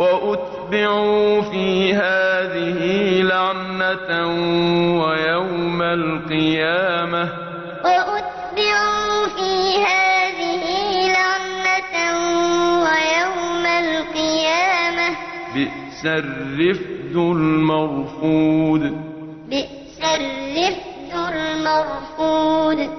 وَأُتْبِعُوا فِي هَٰذِهِ لَعْنَةً وَيَوْمَ الْقِيَامَةِ ۚ. وَأُتْبِعُوا فِي هَٰذِهِ لَعْنَةً وَيَوْمَ الْقِيَامَةِ ۚ. بِئْسَ الرِّفْدُ الْمَرْفُودُ.